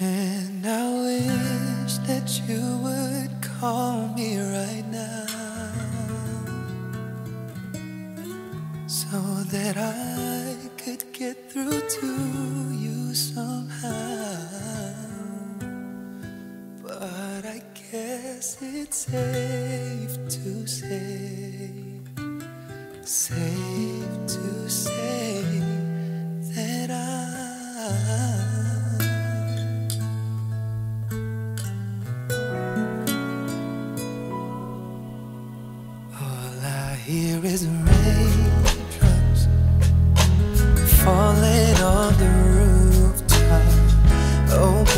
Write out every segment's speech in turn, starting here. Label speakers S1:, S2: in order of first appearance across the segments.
S1: And I wish that you would call me right now so that I could get through to you somehow. But I guess it's safe to say, safe to say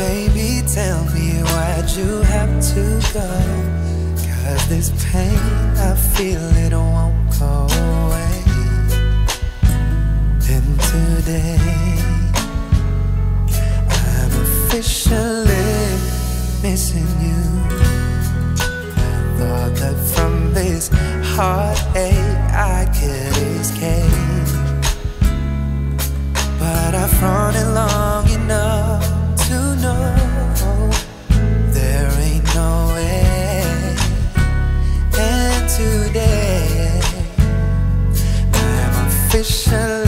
S1: baby, tell me why'd you have to go? Cause this pain, I feel it won't go away. Then today, I'm officially missing you. I Thought that from this heartache I could escape. But I've run it long enough Officially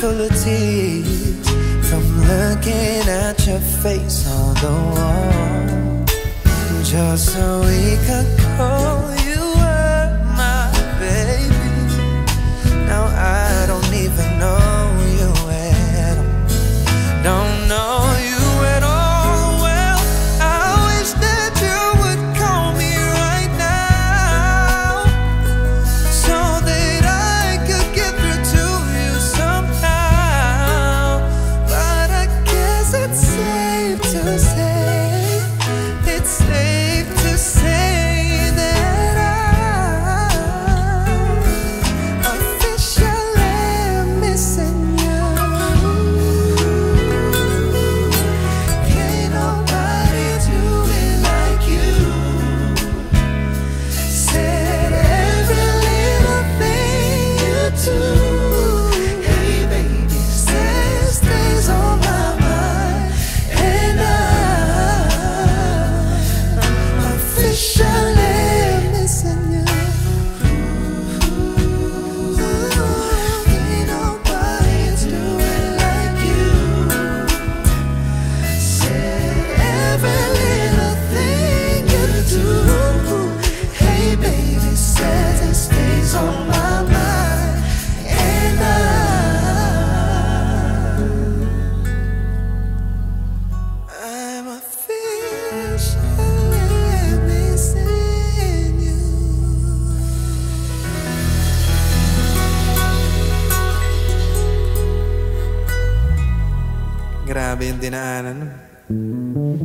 S1: full of tears from looking at your face on the wall. Just so we could call you were my baby. Now I don't even know you at all. Don't know you Grabe yung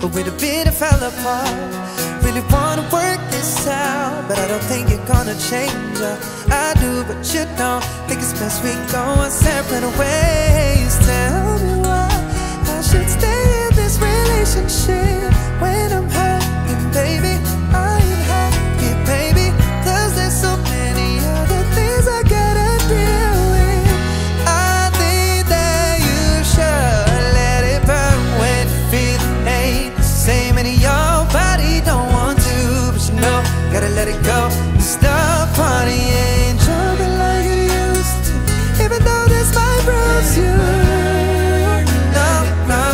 S1: but with a bit it fell apart. Really wanna work this out, but I don't think you're gonna change. Uh, I do, but you don't think it's best we go our separate ways. Tell me why I should stay in this relationship when I'm gotta let it go. Stop partying, jumping like you used to. Even though this might bruise you. No, no,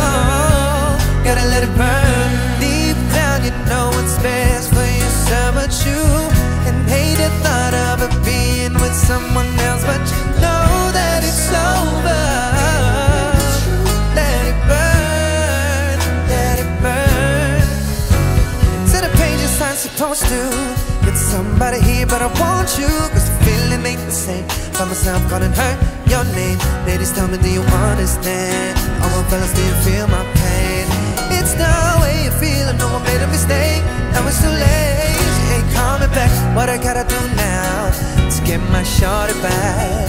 S1: gotta let it burn. Deep down, you know what's best for yourself, but you and hate the thought of it being with someone To get somebody here, but I want you. Cause the feeling ain't the same. Find myself calling her your name. Ladies, tell me, do you understand? All my fellas, do you feel my pain? It's the way you feel, I know I made a mistake. Now it's too late, she ain't coming back. What I gotta do now to get my shorty back?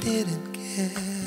S1: Didn't care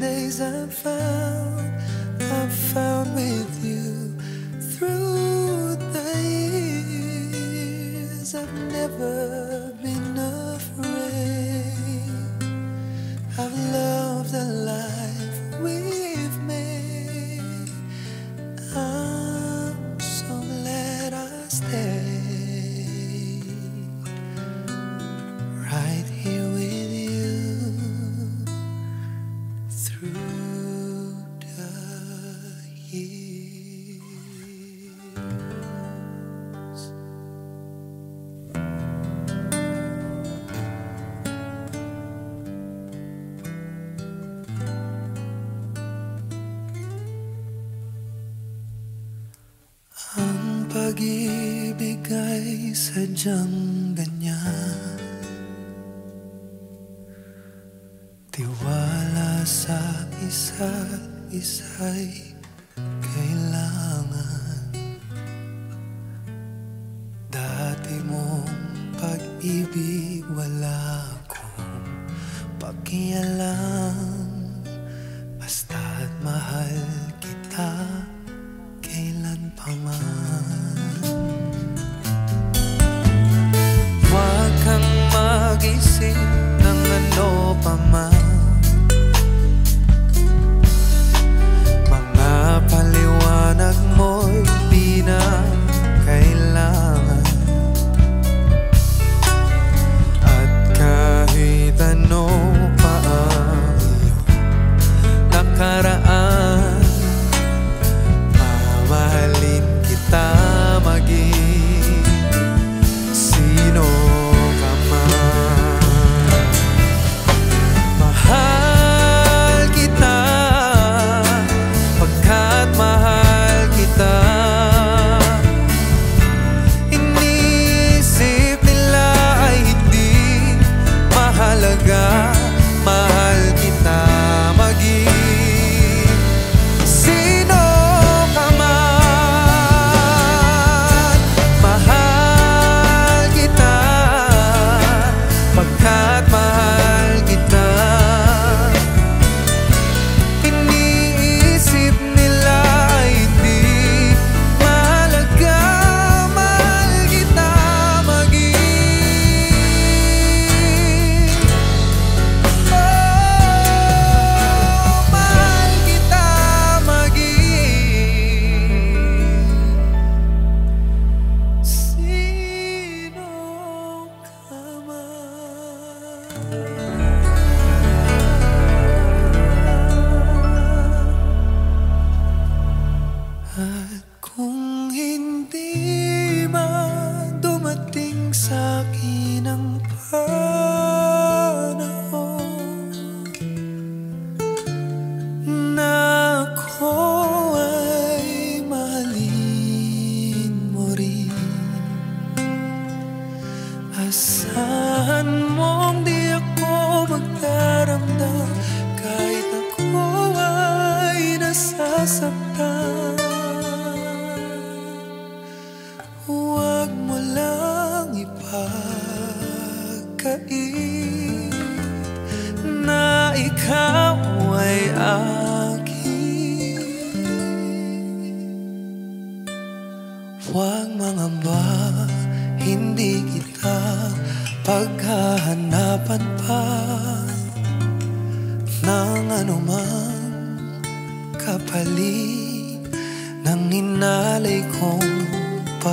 S1: days I've found, I've found with you. Through the years, I've never pag-ibig ay sadyang ganyan. Tiwala sa isa't isa'y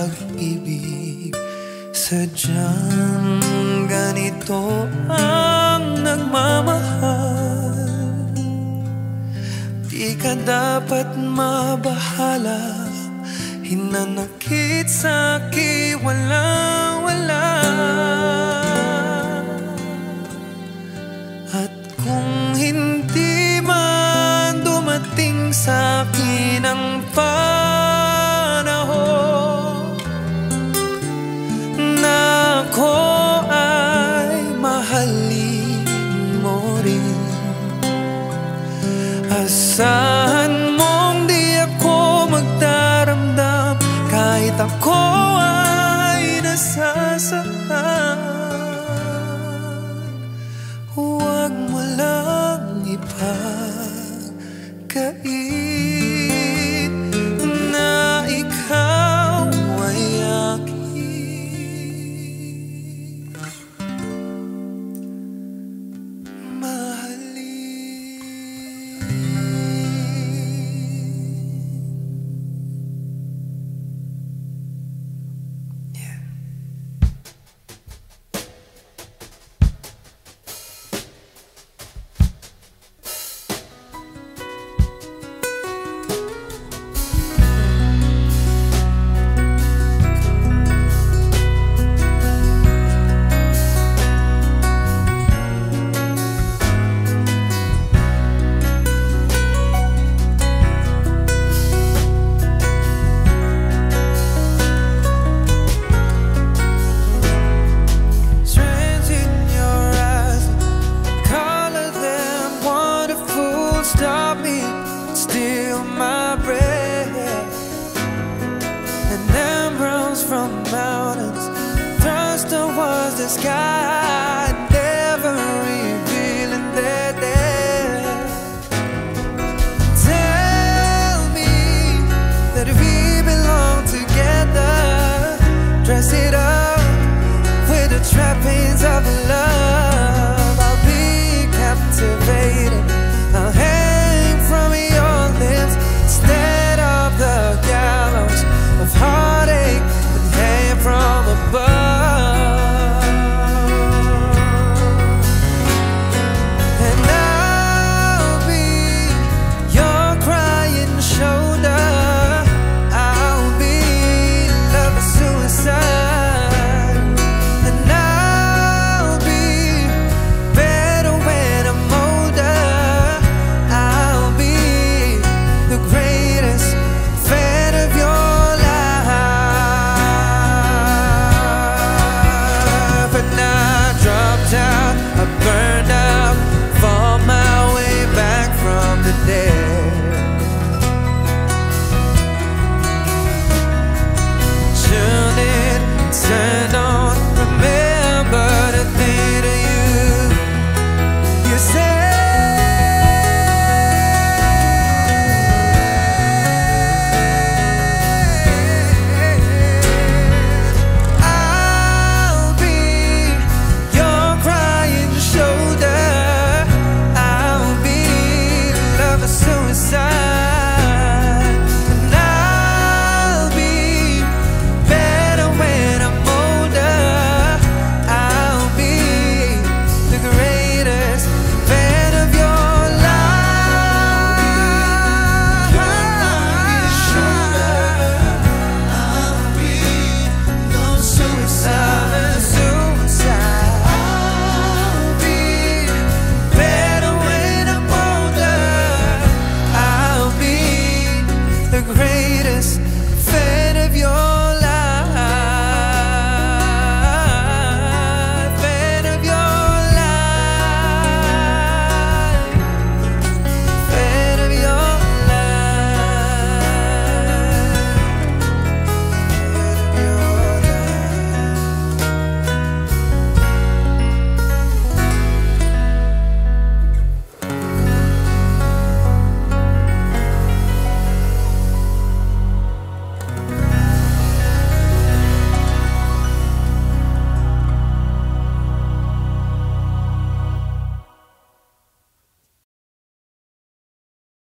S1: pag-ibig. Sadyang ganito ang nagmamahal. Di ka dapat mabahala. Hinanakit sa kiwala-wala. At kung hindi man dumating sa akin ang pag